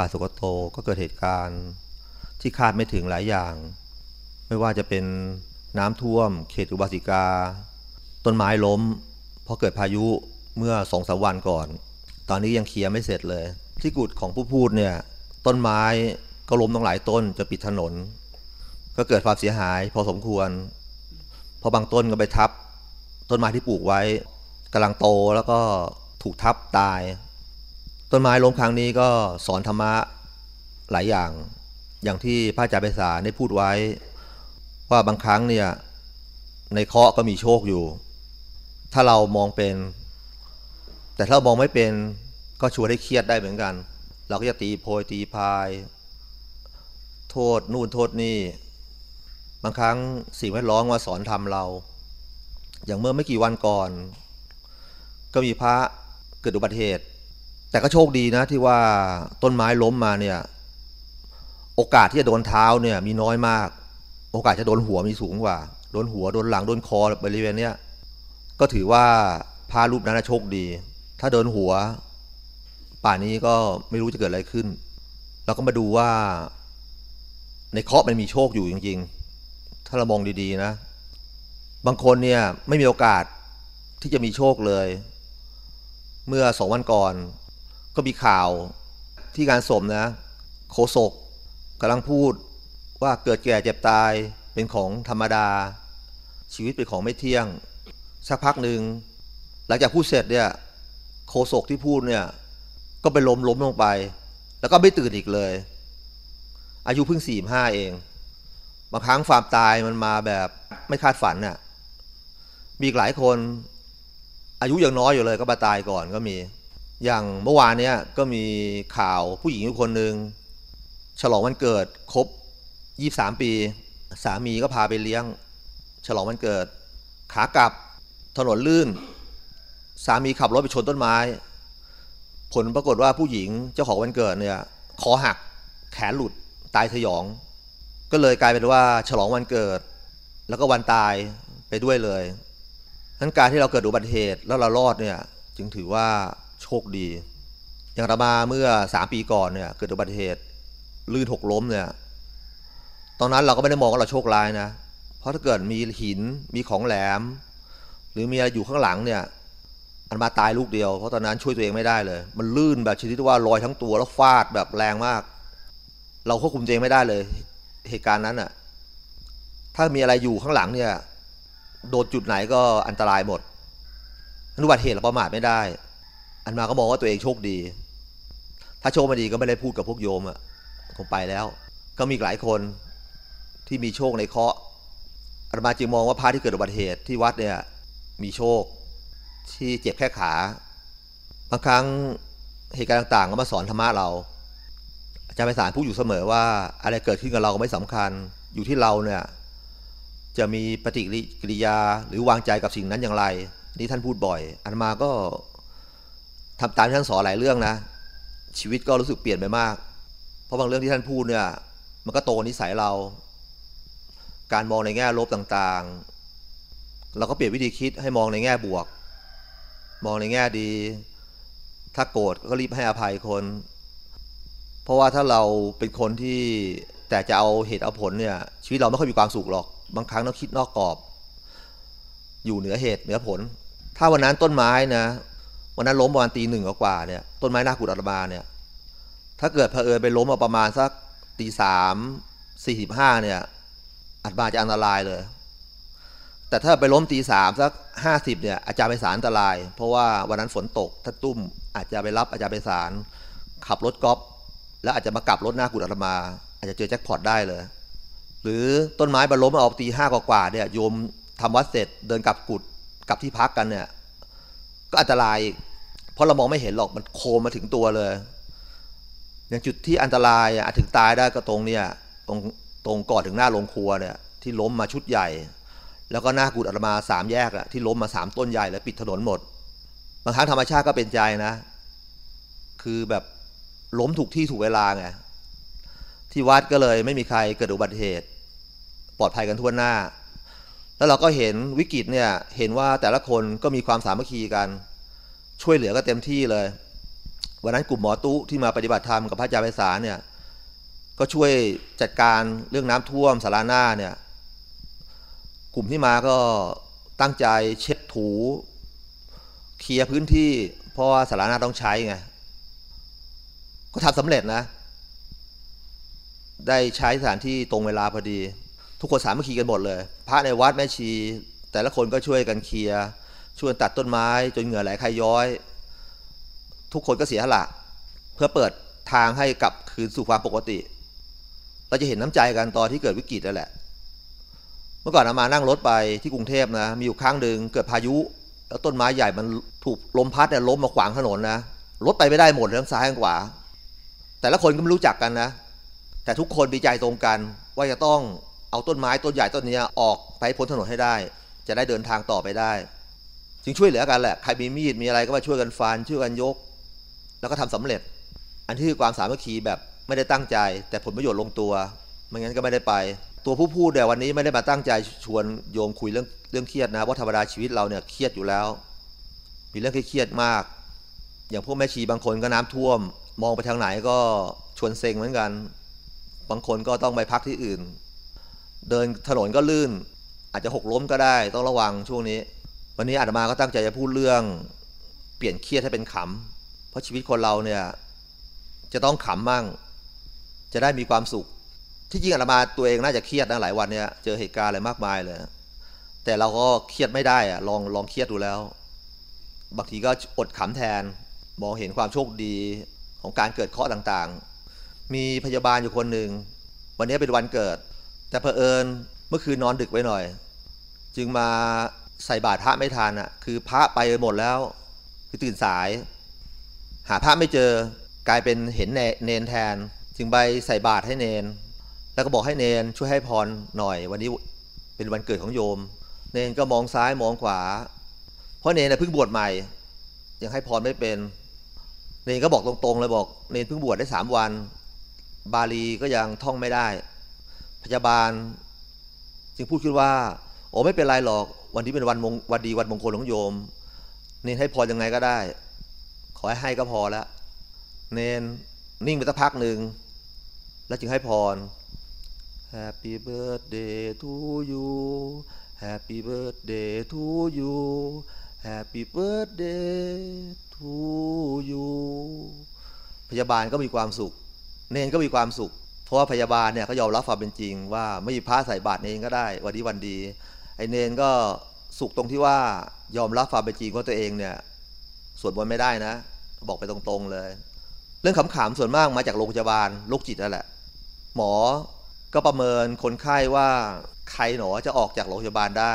ป่าสุกโตก็เกิดเหตุการณ์ ที่คาดไม่ถึงหลายอย่าง ไม่ว่าจะเป็นน้ำท่วม เขตอุบาสิกา ต้นไม้ล้ม เพราะเกิดพายุเมื่อสองสาวันก่อน ตอนนี้ยังเคลียร์ไม่เสร็จเลย ที่กุดของผู้พูดเนี่ย ต้นไม้ก็ล้มตั้งหลายต้นจะปิดถนน ก็เกิดความเสียหายพอสมควรพราะบางต้นก็ไปทับ ต้นไม้ที่ปลูกไว้กำลังโตแล้วก็ถูกทับตาย ต้นไม้ล้มครั้งนี้ก็สอนธรรมะหลายอย่าง อย่างที่พระอาจารย์ไพศาลได้พูดไว้ ว่าบางครั้งเนี่ยในเคราะห์ก็มีโชคอยู่ ถ้าเรามองเป็น แต่ถ้าามองไม่เป็นก็ชวนให้เครียดได้เหมือนกัน เราก็จะตีโพยตีพาย โทษนู่นโทษนี่ บางครั้งสิ่งแวดล้อมมาสอนทำเรา อย่างเมื่อไม่กี่วันก่อน ก็มีพระเกิดอุบัติเหตุ แต่ก็โชคดีนะที่ว่าต้นไม้ล้มมาเนี่ย โอกาสที่จะโดนเท้าเนี่ย มีน้อยมาก โอกาสจะโดนหัวมีสูงกว่า โดนหัวโดนหลังโดนคอบริเวณเนี้ยก็ถือว่าพระรูปนั้นโชคดี ถ้าโดนหัว ป่านนี้ก็ไม่รู้จะเกิดอะไรขึ้น เราก็มาดูว่า ในเคาะมันมีโชคอยู่จริง ๆ ถ้าเรามองดีๆนะ บางคนเนี่ยไม่มีโอกาสที่จะมีโชคเลย เมื่อสองวันก่อน ก็มีข่าวที่งานศพนะ โคศกกำลังพูดว่าเกิดแก่เจ็บตายเป็นของธรรมดา ชีวิตเป็นของไม่เที่ยง สักพักหนึ่งหลังจากพูดเสร็จเนี่ยโคศกที่พูดเนี่ยก็ไปล้มล้มลงไป แล้วก็ไม่ตื่นอีกเลย อายุเพิ่งสี่ห้าเอง บางครั้งความตายมันมาแบบไม่คาดฝันน่ะมีหลายคนอายุยังน้อยอยู่เลยก็มาตายก่อนก็มี อย่างเมื่อวานเนี้ยก็มีข่าวผู้หญิงคนหนึ่งฉลองวันเกิดครบยี่สามปี สามีก็พาไปเลี้ยง ฉลองวันเกิด ขากลับถนนลื่น สามีขับรถไปชนต้นไม้ ผลปรากฏว่าผู้หญิงเจ้าของวันเกิดเนี่ยคอหักแขนหลุดตายสยอง ก็เลยกลายเป็นว่าฉลองวันเกิด แล้วก็วันตายไปด้วยเลยนั้นการที่เราเกิดอุบัติเหตุแล้วเรารอดเนี่ยจึงถือว่า ชคดี อย่างรามาเมื่อสามปีก่อนเนี่ยเกิดอุบัติเหตุลื่นหกล้มเนี่ย ตอนนั้นเราก็ไม่ได้มองว่าเราโชคร้ายนะ เพราะถ้าเกิดมีหินมีของแหลม หรือมีอะไรอยู่ข้างหลังเนี่ยอันมาตายลูกเดียวเพราะตอนนั้นช่วยตัวเองไม่ได้เลย มันลื่นแบบชนิดที่ว่าลอยทั้งตัวแล้วฟาดแบบแรงมาก เราควบคุมตัวเองไม่ได้เลย เหตุการณ์นั้นอะถ้ามีอะไรอยู่ข้างหลังเนี่ย โดนจุดไหนก็อันตรายหมดอุบัติเหตุเราประมาทไม่ได้ อันมาก็มองว่าตัวเองโชคดี ถ้าโชคไม่ดีก็ไม่ได้พูดกับพวกโยมอะคงไปแล้ว ก็มีหลายคนที่มีโชคในเคราะห์อาตมาจึงมองว่าพระที่เกิดอุบัติเหตุที่วัดเนี่ยมีโชคที่เจ็บแค่ขาบางครั้งเหตุการณ์ต่างๆก็มาสอนธรรมะเรา อาจารย์ไพศาลพูดอยู่เสมอว่า อะไรเกิดขึ้นกับเราก็ไม่สำคัญอยู่ที่เราเนี่ยจะมีปฏิกิริยาหรือวางใจกับสิ่งนั้นอย่างไร นี่ท่านพูดบ่อยอาตมาก็ ทำตามที่ท่านสอนหลายเรื่องนะ ชีวิตก็รู้สึกเปลี่ยนไปมาก เพราะบางเรื่องที่ท่านพูดเนี่ย มันก็โตนิสัยเรา การมองในแง่ลบต่างๆ เราก็เปลี่ยนวิธีคิดให้มองในแง่บวก มองในแง่ดี ถ้าโกรธก็รีบให้อภัยคน เพราะว่าถ้าเราเป็นคนที่แต่จะเอาเหตุเอาผลเนี่ย ชีวิตเราไม่ค่อยมีความสุขหรอก บางครั้งต้องคิดนอกกรอบ อยู่เหนือเหตุเหนือผล ถ้าวันนั้นต้นไม้นะ วันนั้นล้มประมาณตีหนึ่งกว่าเนี่ยต้นไม้หน้ากุดอัตมาเนี่ย ถ้าเกิดเผอิญไปล้มมาประมาณสักตีสามสี่สิบห้าเนี่ยอัตมาจะอันตรายเลย แต่ถ้าไปล้มตีสามสักห้าสิบเนี่ยอาจารย์ไปสารอันตราย เพราะว่าวันนั้นฝนตกถ้าตุ้มอาจจะไปรับอาจารย์ไปสารขับรถกอล์ฟแล้วอาจจะมากลับรถหน้ากุดอัตมา อาจจะเจอแจ็คพอตได้เลย หรือต้นไม้บรล้มออกตีห้ากว่าเนี่ยโยมทำวัดเสร็จเดินกลับกุดกลับที่พักกันเนี่ย ก็อันตราย ราะเรามองไม่เห็นหรอกมันโคมมาถึงตัวเลยอย่างจุดที่อันตรายอาจถึงตายได้ก็ตรงเนี่ยตรงตรงก่อนถึงหน้าโรงครัวเนี่ยที่ล้มมาชุดใหญ่ แล้วก็หน้ากุดอัตมาสามแยกอะที่ล้มมาสามต้นใหญ่แล้วปิดถนนหมด บางครั้งธรรมชาติก็เป็นใจนะ คือแบบล้มถูกที่ถูกเวลาไงที่วัดก็เลยไม่มีใครเกิดอุบัติเหตุ ปลอดภัยกันทั่วหน้า แล้วเราก็เห็นวิกฤตเนี่ยเห็นว่าแต่ละคนก็มีความสามัคคีกัน ช่วยเหลือก็เต็มที่เลย วันนั้นกลุ่มหมอตู้ที่มาปฏิบัติธรรมกับพระอาจารย์ไพศาลเนี่ย ก็ช่วยจัดการเรื่องน้ำท่วมสาราหน้าเนี่ย กลุ่มที่มาก็ตั้งใจเช็ดถู เคลียร์พื้นที่ เพราะว่าสาราหน้าต้องใช้ไง ก็ทำสำเร็จนะ ได้ใช้สถานที่ตรงเวลาพอดี ทุกคนสามัคคีกันหมดเลย พระในวัดแม่ชี แต่ละคนก็ช่วยกันเคลียร์ ช่วยตัดต้นไม้จนเหงื่อไหลใครย้อย ทุกคนก็เสียหละเพื่อเปิดทางให้กลับคืนสู่ความปกติ เราจะเห็นน้ำใจกันตอนที่เกิดวิกฤตนั่นแหละ เมื่อก่อนอามานั่งรถไปที่กรุงเทพนะ มีอยู่ครั้งหนึ่งเกิดพายุ แล้วต้นไม้ใหญ่มันถูกลมพัดเนี่ยล้มมาขวางถนนนะรถไปไม่ได้หมดทั้งซ้ายทั้งขวา แต่ละคนก็ไม่รู้จักกันนะ แต่ทุกคนมีใจตรงกัน ว่าจะต้องเอาต้นไม้ต้นใหญ่ต้นนี้ออกไปพ้นถนนให้ได้ จะได้เดินทางต่อไปได้ จึงช่วยเหลือกันแหละใครมีมีดมีอะไรก็มาช่วยกันฟันช่วยกันยก แล้วก็ทำสำเร็จ อันที่คือความสามัคคีแบบไม่ได้ตั้งใจ แต่ผลประโยชน์ลงตัวไม่งั้นก็ไม่ได้ไป ตัวผู้พูดเนี่ยววันนี้ไม่ได้มาตั้งใจชวนโยมคุยเรื่องเรื่องเครียดนะเพราะธรรมดาชีวิตเราเนี่ยเครียดอยู่แล้ว มีเรื่องเครียดมาก อย่างพวกแม่ชีบางคนก็น้ำท่วม มองไปทางไหนก็ชวนเซ็งเหมือนกัน บางคนก็ต้องไปพักที่อื่น เดินถนนก็ลื่น อาจจะหกล้มก็ได้ต้องระวังช่วงนี้ วันนี้อาตมาก็ตั้งใจจะพูดเรื่อง เปลี่ยนเครียดให้เป็นขำ เพราะชีวิตคนเราเนี่ยจะต้องขำมั่ง จะได้มีความสุข ที่จริงอาตมาตัวเองน่าจะเครียดนะหลายวันเนี่ยเจอเหตุการณ์อะไรมากมายเลย แต่เราก็เครียดไม่ได้อะลองลองเครียดดูแล้ว บางทีก็อดขำแทน มองเห็นความโชคดีของการเกิดเคราะห์ต่างๆ มีพยาบาลอยู่คนหนึ่ง วันนี้เป็นวันเกิด แต่เผอิญเมื่อคืนนอนดึกไว้หน่อย จึงมา ใส่บาตรพระไม่ทันอะคือพระไปหมดแล้ว คือตื่นสาย หาพระไม่เจอกลายเป็นเห็นเนนแทน จึงไปใส่บาตรให้เนน แล้วก็บอกให้เนนช่วยให้พรหน่อย วันนี้เป็นวันเกิดของโยม เนนก็มองซ้ายมองขวา เพราะเนนน่ะเพิ่งบวชใหม่ ยังให้พรไม่เป็น เนนก็บอกตรงๆเลยบอก เนนเพิ่งบวชได้สามวัน บาลีก็ยังท่องไม่ได้ พยาบาล จึงพูดขึ้นว่าโอ้ไม่เป็นไรหรอก วันนี้เป็นวันมงวันดีวันมงคลของโยม เนนให้พรยังไงก็ได้ ขอให้ให้ก็พอแล้วเนนนิ่งไปสักพักหนึ่งแล้วจึงให้พร Happy birthday to you Happy birthday to you Happy birthday to you พยาบาลก็มีความสุข เนนก็มีความสุข เพราะว่าพยาบาลเนี่ยเขายอมรับความเป็นจริงว่าไม่มีพระใส่บาตรเนนก็ได้ วันนี้วันดี ไอเนนก็สุขตรงที่ว่ายอมรับความเป็นจริงว่าตัวเองเนี่ยสวดมนต์ไม่ได้นะ บอกไปตรงๆเลย เรื่องขำๆส่วนมากมาจากโรงพยาบาลโรคจิตนั่นแหละ หมอก็ประเมินคนไข้ว่าใครหนอจะออกจากโรงพยาบาลได้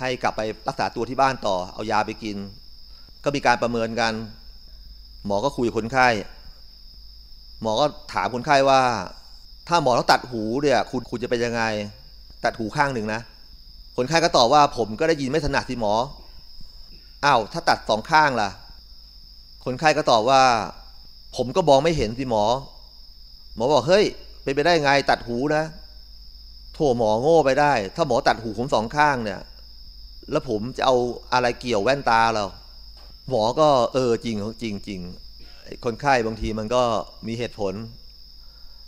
ให้กลับไปรักษาตัวที่บ้านต่อ เอายาไปกิน ก็มีการประเมินกัน หมอก็คุยกับคนไข้ หมอก็ถามคนไข้ว่า ถ้าหมอต้องตัดหูเนี่ย คุณคุณจะเป็นยังไง ตัดหูข้างหนึ่งนะ คนไข้ก็ตอบว่าผมก็ได้ยินไม่ถนัดที่หมอ อ้าวถ้าตัดสองข้างล่ะ คนไข้ก็ตอบว่า ผมก็มองไม่เห็นสิหมอ หมอบอกเฮ้ยเป็นไปได้ไงตัดหูนะโถหมอโง่ไปได้ ถ้าหมอตัดหูผมสองข้างเนี่ย แล้วผมจะเอาอะไรเกี่ยวแว่นตาเรา หมอก็เออจริงจริงจริงคนไข้บางทีมันก็มีเหตุผล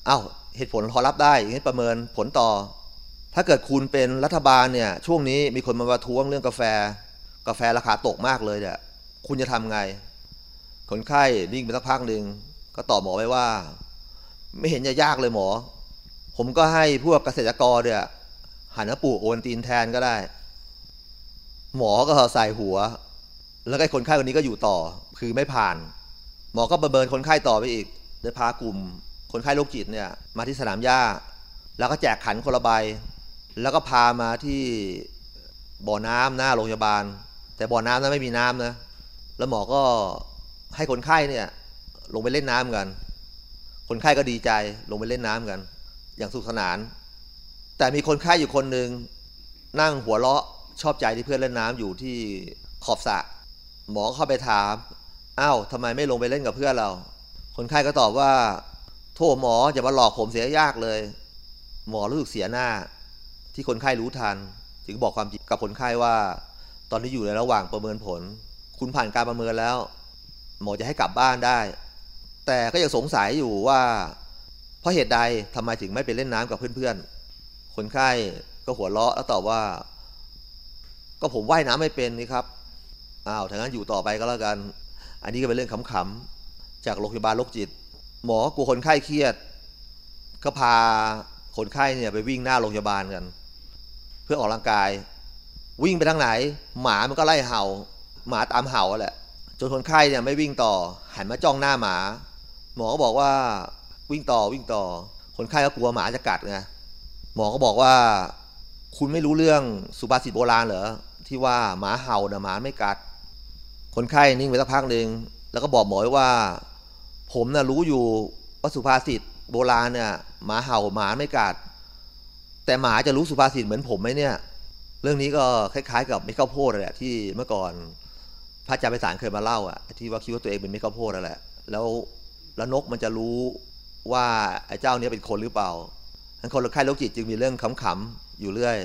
เอา้าเหตุผลพอรับได้ให้ประเมินผลต่อ ถ้าเกิดคุณเป็นรัฐบาลเนี่ย ช่วงนี้มีคนมาประท้วงเรื่องกาแฟ กาแฟราคาตกมากเลยเนี่ยคุณจะทำไง คนไข้นิ่งไปสักพักหนึ่งก็ตอบหมอไปว่า ไม่เห็นจะยากเลยหมอ ผมก็ให้พวกเกษตรกรเนี่ยหันมาปลูกโอนตีนแทนก็ได้ หมอก็ใส่หัว แล้วก็คนไข้คนนี้ก็อยู่ต่อ คือไม่ผ่าน หมอก็ประเมินคนไข้ต่อไปอีกโดยพากลุ่ม คนไข้โรคจิตเนี่ย มาที่สนามหญ้า แล้วก็แจกขันคนละใบ แล้วก็พามาที่บ่อน้ำหน้าโรงพยาบาล แต่บ่อน้ำนั้นไม่มีน้ำนะ แล้วหมอก็ให้คนไข้เนี่ย ลงไปเล่นน้ำกัน คนไข้ก็ดีใจลงไปเล่นน้ำกัน อย่างสุขสนาน แต่มีคนไข้อยู่คนหนึ่งนั่งหัวเราะชอบใจที่เพื่อนเล่นน้ำอยู่ที่ขอบสระหมอเข้าไปถามอ้าวทำไมไม่ลงไปเล่นกับเพื่อนเรา คนไข้ก็ตอบว่า โทษหมออย่ามาหลอกผมเสียยากเลย หมอรู้สึกเสียหน้า ที่คนไข้รู้ทันจึงบอกความจริงกับคนไข้ว่า ตอนนี้อยู่ในระหว่างประเมินผล คุณผ่านการประเมินแล้ว หมอจะให้กลับบ้านได้ แต่ก็ยังสงสัยอยู่ว่า เพราะเหตุใดทำไมถึงไม่ไปเล่นน้ำกับเพื่อนๆ คนไข้ก็หัวเราะแล้วตอบว่า ก็ผมว่ายน้ำไม่เป็นนี่ครับอ้าวถ้างั้นอยู่ต่อไปก็แล้วกัน อันนี้ก็เป็นเรื่องขำๆจากโรงพยาบาลโรคจิต หมอกลัวคนไข้เครียด ก็พาคนไข้เนี่ยไปวิ่งหน้าโรงพยาบาลกัน พื่อออกกำลังกาย วิ่งไปทางไหน หมามันก็ไล่เห่า หมาตามเห่าแหละจนคนไข้เนี่ยไม่วิ่งต่อ หันมาจ้องหน้าหมา หมอก็บอกว่าวิ่งต่อวิ่งต่อ คนไข้ก็กลัวหมาจะกัดไงหมอก็บอกว่า คุณไม่รู้เรื่องสุภาษิตโบราณเหรอที่ว่าหมาเห่านะหมาไม่กัด คนไข้นิ่งไปสักพักหนึ่งแล้วก็บอกหมอว่า ผมน่ะรู้อยู่ว่าสุภาษิตโบราณเนี่ยหมาเห่าหมาไม่กัด แต่หมาจะรู้สุภาษิตเหมือนผมไหมเนี่ย เรื่องนี้ก็คล้ายๆ กับเม็ดข้าวโพดแหละที่เมื่อก่อนพระอาจารย์ไปสารเคยมาเล่าอะที่ว่าคิดว่าตัวเองเป็นเม็ดข้าวโพดแหละ แล้วแล้วนกมันจะรู้ว่าไอ้เจ้าเนี้ยเป็นคนหรือเปล่าทั้นคนไข้โรคจิตจึงมีเรื่องขำๆอยู่เรื่อย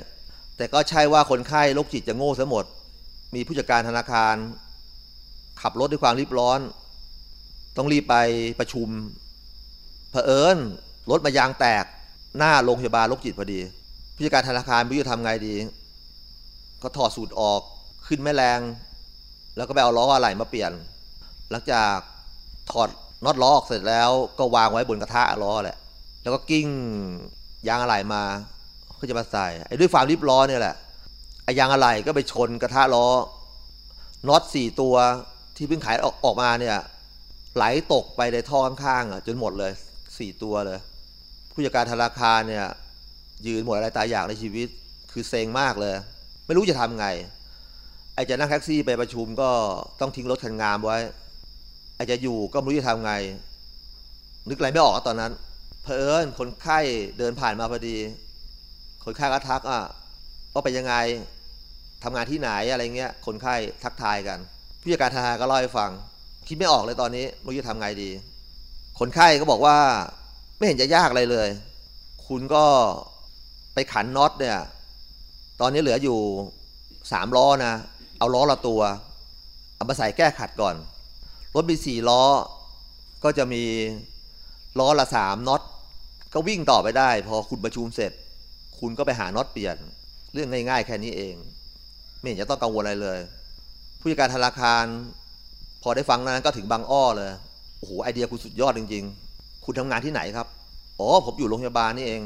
แต่ก็ใช่ว่าคนไข้โรคจิตจะโง่เสียหมด มีผู้จัดการธนาคาร ขับรถด้วยความรีบร้อน ต้องรีบไปประชุมเผอิญรถมายางแตก หน้าโรงพยาบาลโรคจิตพอดีผู้จัดการธนาคารไม่รู้จะทำไงดี ก็ถอดสูตรออกขึ้นแม่แรง แล้วก็ไปเอาล้ออะไหล่มาเปลี่ยน หลังจากถอดน็อตล้อออกเสร็จแล้วก็วางไว้บนกระทะล้อแหละ แล้วก็กิ้งยางอะไหล่มาเพื่อจะมาใส่ไอ้ด้วยความรีบร้อนเนี่ยแหละไอ้ยางอะไหล่ก็ไปชนกระทะล้อน็อตสี่ตัวที่เพิ่งขายออกออกมาเนี่ยไหลตกไปในท่อข้างๆอะจนหมดเลยสี่ตัวเลย ผู้จัดการธนาคารเนี่ยยืนหมดอะไรตายอยากในชีวิต คือเซ็งมากเลย ไม่รู้จะทำไง ไอจะนั่งแท็กซี่ไปประชุมก็ต้องทิ้งรถคันงามไว้ ไอจะอยู่ก็ไม่รู้จะทำไง นึกอะไรไม่ออกตอนนั้น เพอเอิญคนไข้เดินผ่านมาพอดี คนไข้ก็ทักอะว่าไปยังไงทำงานที่ไหนอะไรเงี้ย คนไข้ทักทายกันผู้จัดการธนาคารก็เล่าให้ฟัง คิดไม่ออกเลยตอนนี้ไม่รู้จะทำไงดี คนไข้ก็บอกว่า ไม่เห็นจะยากอะไรเลย คุณก็ไปขันน็อตเนี่ย ตอนนี้เหลืออยู่สามล้อนะ เอาล้อละตัว เอามาใส่แก้ขัดก่อน รถมีสี่ล้อ ก็จะมีล้อละสามน็อต ก็วิ่งต่อไปได้ พอคุณประชุมเสร็จ คุณก็ไปหาน็อตเปลี่ยน เรื่องง่ายๆ แค่นี้เอง ไม่เห็นจะต้องกังวลอะไรเลย ผู้จัดการธนาคาร พอได้ฟังนั้นก็ถึงบางอ้อเลย โอ้โห ไอเดียคุณสุดยอดจริง ๆ คุณทำงานที่ไหนครับ อ๋อ ผมอยู่โรงพยาบาลนี่เอง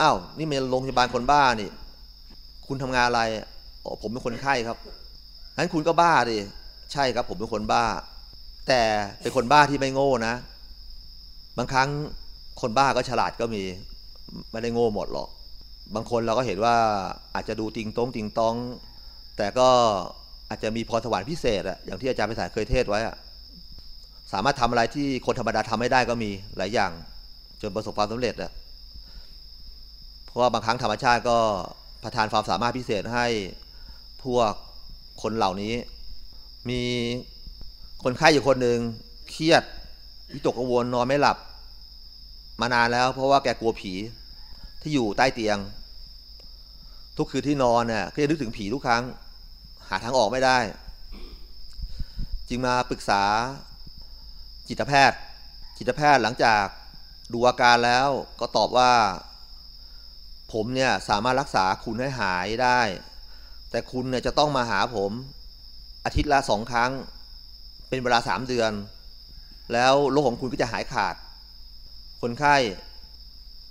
อ้าว นี่เป็นโรงพยาบาลคนบ้านี่ คุณทำงานอะไร อ๋อ ผมเป็นคนไข้ครับ งั้นคุณก็บ้าดิ ใช่ครับ ผมเป็นคนบ้า แต่เป็นคนบ้าที่ไม่โง่นะ บางครั้งคนบ้าก็ฉลาดก็มี ไม่ได้โง่หมดหรอก บางคนเราก็เห็นว่าอาจจะดูติงตงติงตอง แต่ก็อาจจะมีพรสวรรค์พิเศษอะอย่างที่อาจารย์ไปสายเคยเทศไว้อะ สามารถทำอะไรที่คนธรรมดาทำไม่ได้ก็มีหลายอย่าง จนประสบความสำเร็จอะเพราะว่าบางครั้งธรรมชาติก็ประทานความสามารถพิเศษให้พวกคนเหล่านี้ มีคนไข้อยู่คนหนึ่งเครียดวิตกกังวลนอนไม่หลับ มานานแล้ว เพราะว่าแกกลัวผีที่อยู่ใต้เตียง ทุกคืนที่นอนเนี่ยก็จะนึกถึงผีทุกครั้ง หาทางออกไม่ได้ จึงมาปรึกษา จิตแพทย์ จิตแพทย์หลังจากดูอาการแล้วก็ตอบว่า ผมเนี่ยสามารถรักษาคุณให้หายได้ แต่คุณเนี่ยจะต้องมาหาผม อาทิตย์ละสองครั้ง เป็นเวลาสามเดือน แล้วโรคของคุณก็จะหายขาด คนไข้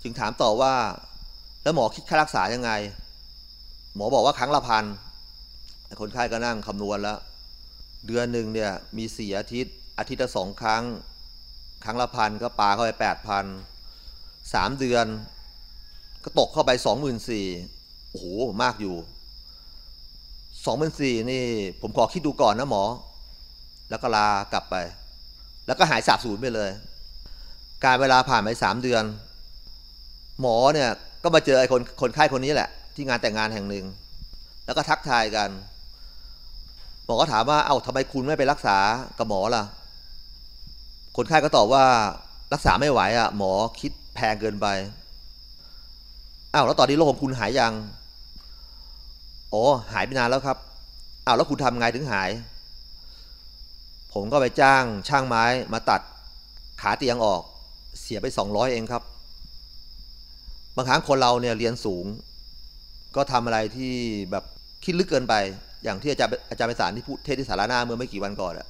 จึงถามต่อว่า แล้วหมอคิดค่ารักษายังไง หมอบอกว่าครั้งละพันคนไข้ก็นั่งคำนวณแล้ว เดือนหนึ่งเนี่ยมีสี่อาทิตย์ อาทิตย์ละสองครั้ง ครั้งละพันก็ปาเข้าไปแปดพันสามเดือน ก็ตกเข้าไปสองหมื่นสี่โอ้โหมากอยู่สองหมื่นสี่นี่ ผมขอคิดดูก่อนนะหมอ แล้วก็ลากลับไป แล้วก็หายสาบสูญไปเลย การเวลาผ่านไปสามเดือน หมอเนี่ยก็มาเจอไอ้คนคนไข้คนนี้แหละ ที่งานแต่งงานแห่งหนึ่ง แล้วก็ทักทายกันหมอก็ถามว่าเอ้าทำไมคุณไม่ไปรักษากับหมอล่ะ คนไข้ก็ตอบว่ารักษาไม่ไหวอะหมอคิดแพงเกินไปอ้าวแล้วตอนนี้โรคของคุณหายยังอ๋อหายไปนานแล้วครับอ้าวแล้วคุณทำไงถึงหาย ผมก็ไปจ้างช่างไม้มาตัดขาเตียงออก เสียไปสองร้อยเองครับ บางครั้งคนเราเนี่ยเรียนสูง ก็ทำอะไรที่แบบคิดลึกเกินไป อย่างที่อาจารย์อาจารย์ไปสารที่พูดเทศที่สาราหน้าเมื่อไม่กี่วันก่อนอะ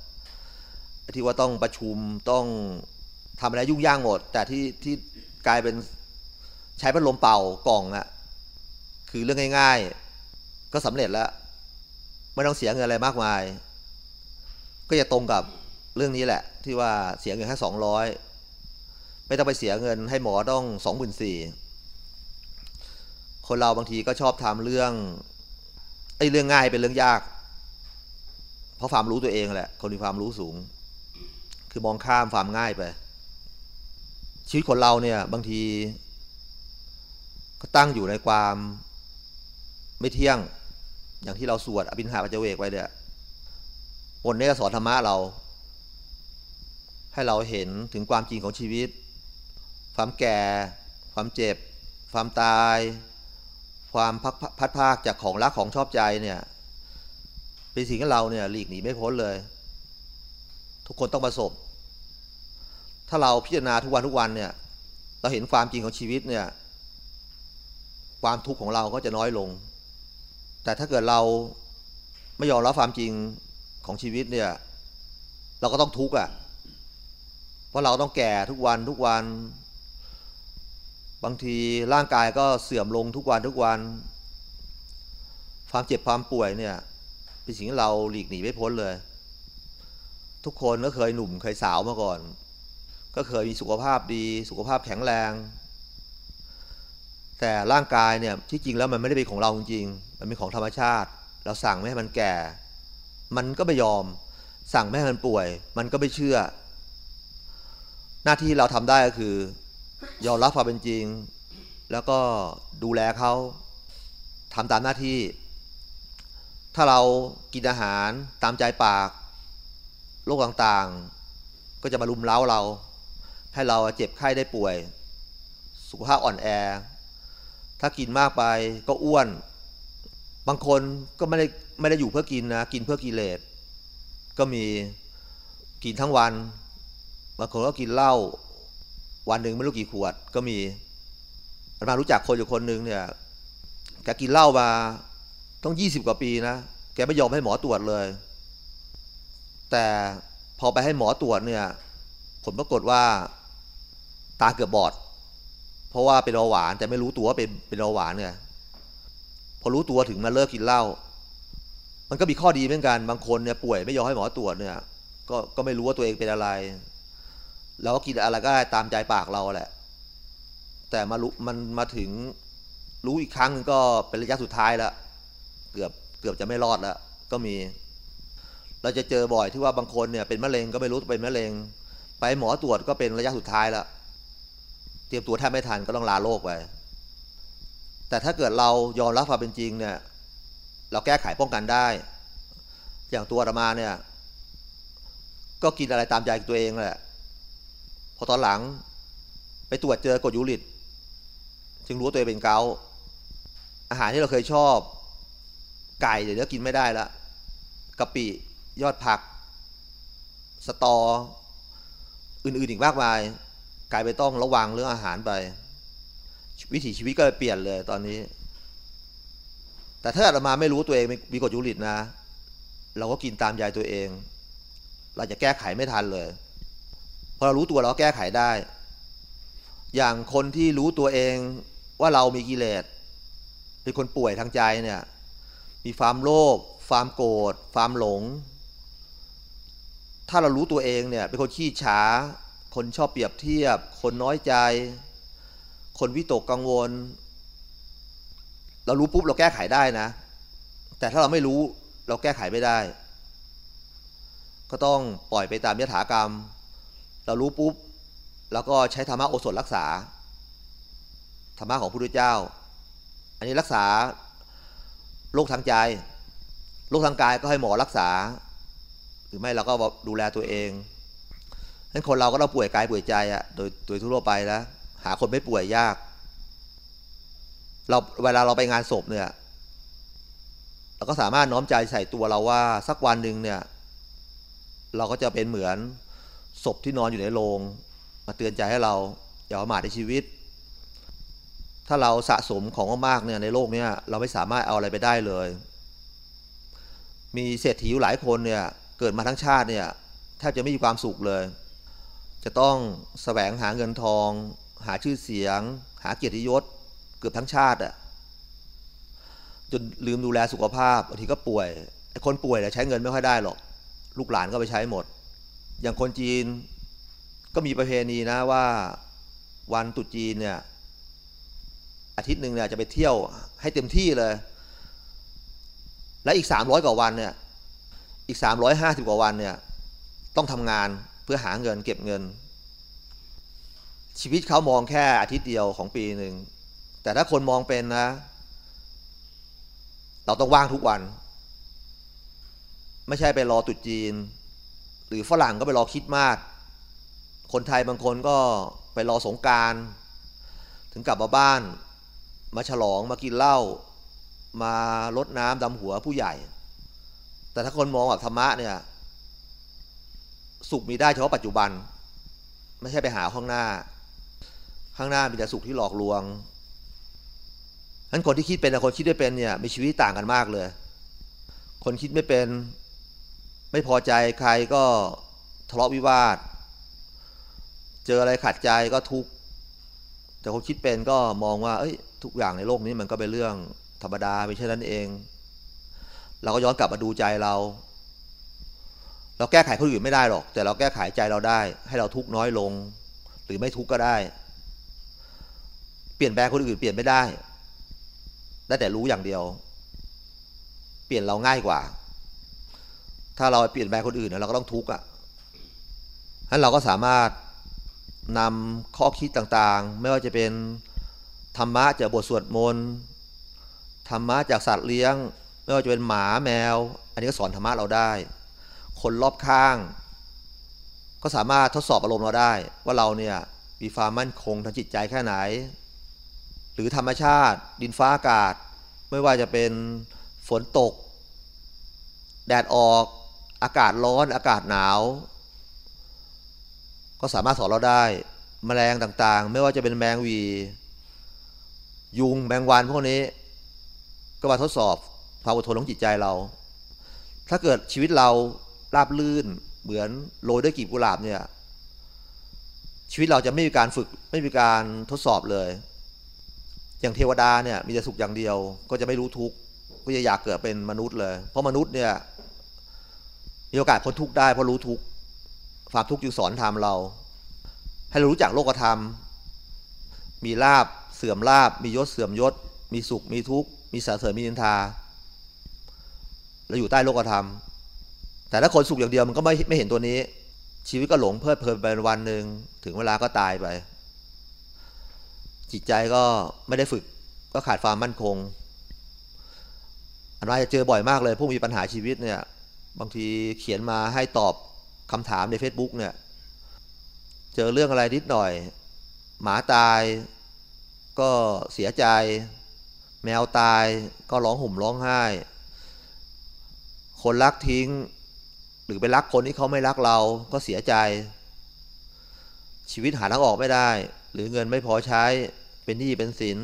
ที่ว่าต้องประชุมต้องทำอะไรยุ่งยากหมด แต่ที่ที่กลายเป็นใช้พัดลมเป่ากล่องอะคือเรื่องง่าย ๆ ก็สำเร็จแล้ว ไม่ต้องเสียเงินอะไรมากมาย ก็จะตรงกับเรื่องนี้แหละ ที่ว่าเสียเงินแค่สองร้อยไม่ต้องไปเสียเงินให้หมอต้องสองหมื่นสี่คนเราบางทีก็ชอบทำเรื่องไอ้เรื่องง่ายเป็นเรื่องยาก เพราะความรู้ตัวเองแหละ คนมีความรู้สูง คือมองข้ามความง่ายไป ชีวิตคนเราเนี่ยบางที ก็ตั้งอยู่ในความไม่เที่ยง อย่างที่เราสวดอภินหาปัจเจเวกไว้เนี่ยบนนี้สอนธรรมะเรา ให้เราเห็นถึงความจริงของชีวิต ความแก่ ความเจ็บ ความตาย ความพักพัดภาคจากของรักของชอบใจเนี่ยเป็นสิ่งที่เราเนี่ยหลีกหนีไม่พ้นเลย ทุกคนต้องประสบ ถ้าเราพิจารณาทุกวันทุกวันเนี่ย เราเห็นความจริงของชีวิตเนี่ย ความทุกข์ของเราก็จะน้อยลง แต่ถ้าเกิดเราไม่ยอมรับความจริงของชีวิตเนี่ย เราก็ต้องทุกข์อะเพราะเราต้องแก่ทุกวันทุกวัน บางทีร่างกายก็เสื่อมลงทุกวันทุกวัน ความเจ็บความป่วยเนี่ย เป็นสิ่งที่เราหลีกหนีไม่พ้นเลย ทุกคนก็เคยหนุ่มเคยสาวมาก่อน ก็เคยมีสุขภาพดี สุขภาพแข็งแรง แต่ร่างกายเนี่ยที่จริงแล้วมันไม่ได้เป็นของเราจริงมันเป็นของธรรมชาติ เราสั่งไม่ให้มันแก่ มันก็ไม่ยอม สั่งไม่ให้มันป่วย มันก็ไม่เชื่อ หน้าที่เราทำได้ก็คือ ยอมรับความเป็นจริง แล้วก็ดูแลเขาทำตามหน้าที่ ถ้าเรากินอาหารตามใจปาก โรคต่างๆ ก็จะมาลุมเล้าเรา ให้เราเจ็บไข้ได้ป่วย สุขภาพอ่อนแอ ถ้ากินมากไปก็อ้วน บางคนก็ไม่ได้ไม่ได้อยู่เพื่อกินนะ กินเพื่อกิเลส ก็มีกินทั้งวัน บางคนก็กินเหล้า วันหนึ่งไม่รู้กี่ขวดก็มี มารู้จักคนอยู่คนหนึ่งเนี่ยแกกินเหล้ามาต้องยี่สิบกว่าปีนะ แกไม่ยอมให้หมอตรวจเลย แต่พอไปให้หมอตรวจเนี่ย ผลปรากฏว่าตาเกือบบอด เพราะว่าเป็นเบาหวานแต่ไม่รู้ตัวว่าเป็นเป็นเบาหวานเนี่ย พอรู้ตัวถึงมาเลิกกินเหล้ามันก็มีข้อดีเหมือนกันบางคนเนี่ยป่วยไม่ยอมให้หมอตรวจเนี่ย ก็ก็ไม่รู้ว่าตัวเองเป็นอะไรแล้วก็กินอะไรก็ได้ตามใจปากเราแหละ แต่มารู้มันมาถึงรู้อีกครั้งนึงก็เป็นระยะสุดท้ายแล้วเกือบเกือบจะไม่รอดแล้วก็มี เราจะเจอบ่อยที่ว่าบางคนเนี่ยเป็นมะเร็งก็ไม่รู้เป็นมะเร็ง ไปหมอตรวจก็เป็นระยะสุดท้ายแล้ว เตรียมตัวแทบไม่ทันก็ต้องลาโรคไปแต่ถ้าเกิดเรายอมรับความเป็นจริงเนี่ย เราแก้ไขป้องกันได้ อย่างตัวอามาเนี่ย ก็กินอะไรตามใจตัวเองแหละพอตอนหลัง ไปตรวจเจอกรดยูริกจึงรู้ตัวเองเป็นเกาอาหารที่เราเคยชอบ ไก่เดี๋ยวนี้กินไม่ได้ละกะปิ ยอดผัก สตอ อื่นๆอีกมากมาย กลายไปต้องระวังเรื่องอาหารไป วิถีชีวิตก็เปลี่ยนเลยตอนนี้ แต่ถ้าอาตมาไม่รู้ตัวเองมีกรดยูริกนะ เราก็กินตามใจตัวเอง เราจะแก้ไขไม่ทันเลยพอเรารู้ตัวเราแก้ไขได้ อย่างคนที่รู้ตัวเองว่าเรามีกิเลสเป็นคนป่วยทางใจเนี่ย มีความโลภความโกรธความหลง ถ้าเรารู้ตัวเองเนี่ยเป็นคนขี้ฉา คนชอบเปรียบเทียบ คนน้อยใจ คนวิตกกังวล เรารู้ปุ๊บเราแก้ไขได้นะ แต่ถ้าเราไม่รู้เราแก้ไขไม่ได้ ก็ต้องปล่อยไปตามยถากรรม เรารู้ปุ๊บแล้วก็ใช้ธรรมะโอสถรักษา ธรรมะของพระพุทธเจ้า อันนี้รักษาโรคทางใจโรคทางกายก็ให้หมอรักษา หรือไม่เราก็ดูแลตัวเองฉะนั้นคนเราก็ต้องป่วยกายป่วยใจอะโดยโดยทั่วไปแล้วหาคนไม่ป่วยยาก เราเวลาเราไปงานศพเนี่ย เราก็สามารถน้อมใจใส่ตัวเราว่าสักวันหนึ่งเนี่ย เราก็จะเป็นเหมือนศพที่นอนอยู่ในโรงมาเตือนใจให้เราอย่าประมาทในชีวิต ถ้าเราสะสมของมากเนี่ยในโลกเนี้ยเราไม่สามารถเอาอะไรไปได้เลย มีเศรษฐีอยู่หลายคนเนี่ย เกิดมาทั้งชาติเนี่ยแทบจะไม่มีความสุขเลย จะต้องแสวงหาเงินทอง หาชื่อเสียง หาเกียรติยศ เกือบทั้งชาติอะจนลืมดูแลสุขภาพบางทีก็ป่วยไอ้คนป่วยเนี่ยใช้เงินไม่ค่อยได้หรอก ลูกหลานก็ไปใช้หมด อย่างคนจีนก็มีประเพณีนะว่าวันตุจีนเนี่ยอาทิตย์หนึ่งเนี่ยจะไปเที่ยวให้เต็มที่เลย และอีกสามร้อยกว่าวันเนี่ย อีกสามร้อยห้าสิบกว่าวันเนี่ยต้องทำงานเพื่อหาเงินเก็บเงิน ชีวิตเขามองแค่อาทิตย์เดียวของปีหนึ่งแต่ถ้าคนมองเป็นนะ เราต้องว่างทุกวัน ไม่ใช่ไปรอตรุษจีน หรือฝรั่งก็ไปรอคิดมาก คนไทยบางคนก็ไปรอสงการถึงกลับมาบ้าน มาฉลองมากินเหล้ามาลดน้ำดำหัวผู้ใหญ่ แต่ถ้าคนมองแบบธรรมะเนี่ย สุขมีได้เฉพาะปัจจุบัน ไม่ใช่ไปหาข้างหน้า ข้างหน้ามีแต่สุขที่หลอกลวงฉะนั้นคนที่คิดเป็นกับคนคิดไม่เป็นเนี่ยมีชีวิตต่างกันมากเลย คนคิดไม่เป็น ไม่พอใจใครก็ทะเลาะวิวาท เจออะไรขัดใจก็ทุกข์แต่คนคิดเป็นก็มองว่า เอ้ย ทุกอย่างในโลกนี้มันก็เป็นเรื่องธรรมดาไม่ใช่นั้นเอง เราก็ย้อนกลับมาดูใจเรา เราแก้ไขคนอื่นไม่ได้หรอก แต่เราแก้ไขใจเราได้ ให้เราทุกข์น้อยลง หรือไม่ทุกข์ก็ได้ เปลี่ยนแปลงคนอื่นเปลี่ยนไม่ได้ ได้แต่รู้อย่างเดียว เปลี่ยนเราง่ายกว่า ถ้าเราเปลี่ยนแปลงคนอื่นเราก็ต้องทุกข์อะฉะนั้นเราก็สามารถนำข้อคิดต่างๆ ไม่ว่าจะเป็นธรรมะจากบทสวดมนต์ธรรมะจากสัตว์เลี้ยง ไม่ว่าจะเป็นหมาแมว อันนี้ก็สอนธรรมะเราได้ คนรอบข้าง ก็สามารถทดสอบอารมณ์เราได้ ว่าเราเนี่ยมีความมั่นคงทางจิตใจแค่ไหน หรือธรรมชาติ ดินฟ้าอากาศ ไม่ว่าจะเป็นฝนตก แดดออกอากาศร้อนอากาศหนาว ก็สามารถสอนเราได้แมลงต่างๆ ไม่ว่าจะเป็นแมงวี ยุงแมงวันพวกนี้ ก็มาทดสอบ ความอดทนของจิตใจเรา ถ้าเกิดชีวิตเราราบลื่นเหมือนโรยด้วยกีบกุหลาบเนี่ย ชีวิตเราจะไม่มีการฝึกไม่มีการทดสอบเลย อย่างเทวดาเนี่ยมีแต่สุขอย่างเดียว ก็จะไม่รู้ทุกข์ก็จะอยากเกิดเป็นมนุษย์เลย เพราะมนุษย์เนี่ยมีโอกาสพ้นทุกข์ได้เพราะรู้ทุกข์ความทุกข์จึงสอนธรรมเรา ให้เรารู้จักโลกธรรม มีลาบเสื่อมลาบ มียศเสื่อมยศ มีสุขมีทุกข์มีสาเสริญมีนินทา เราอยู่ใต้โลกธรรม แต่ถ้าคนสุขอย่างเดียวมันก็ไม่ไม่เห็นตัวนี้ ชีวิตก็หลงเพลิดเพลินไปวันหนึ่งถึงเวลาก็ตายไป จิตใจก็ไม่ได้ฝึกก็ขาดความมั่นคงอันว่าจะเจอบ่อยมากเลยผู้มีปัญหาชีวิตเนี่ย บางทีเขียนมาให้ตอบคำถามใน Facebook เนี่ย เจอเรื่องอะไรนิดหน่อย หมาตาย ก็เสียใจ แมวตายก็ร้องห่มร้องไห้ คนรักทิ้ง หรือไปรักคนที่เขาไม่รักเราก็เสียใจ ชีวิตหาทางออกไม่ได้ หรือเงินไม่พอใช้เป็นหนี้เป็นสิน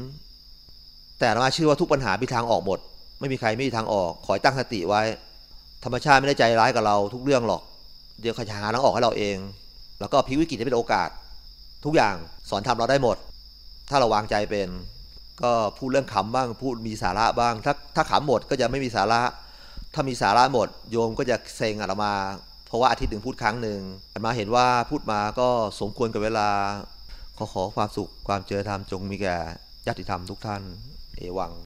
แต่เราเชื่อว่าทุกปัญหามีทางออกหมด ไม่มีใครไม่มีทางออก ขอให้ตั้งสติไว้ ธรรมชาติไม่ได้ใจร้ายกับเราทุกเรื่องหรอก เดี๋ยวเขาจะหาทางออกให้เราเอง แล้วก็พลิกวิกฤตให้เป็นโอกาส ทุกอย่างสอนทำเราได้หมด ถ้าเราวางใจเป็นก็พูดเรื่องขำบ้าง พูดมีสาระบ้าง ถ้าถ้าขำหมดก็จะไม่มีสาระ ถ้ามีสาระหมดโยมก็จะเซ็งอาตมา เพราะว่าอาทิตย์หนึ่งพูดครั้งหนึ่งอาตมาเห็นว่าพูดมาก็สมควรกับเวลาขอขอความสุขความเจริญธรรมจงมีแก่ญาติธรรมทุกท่าน เอวัง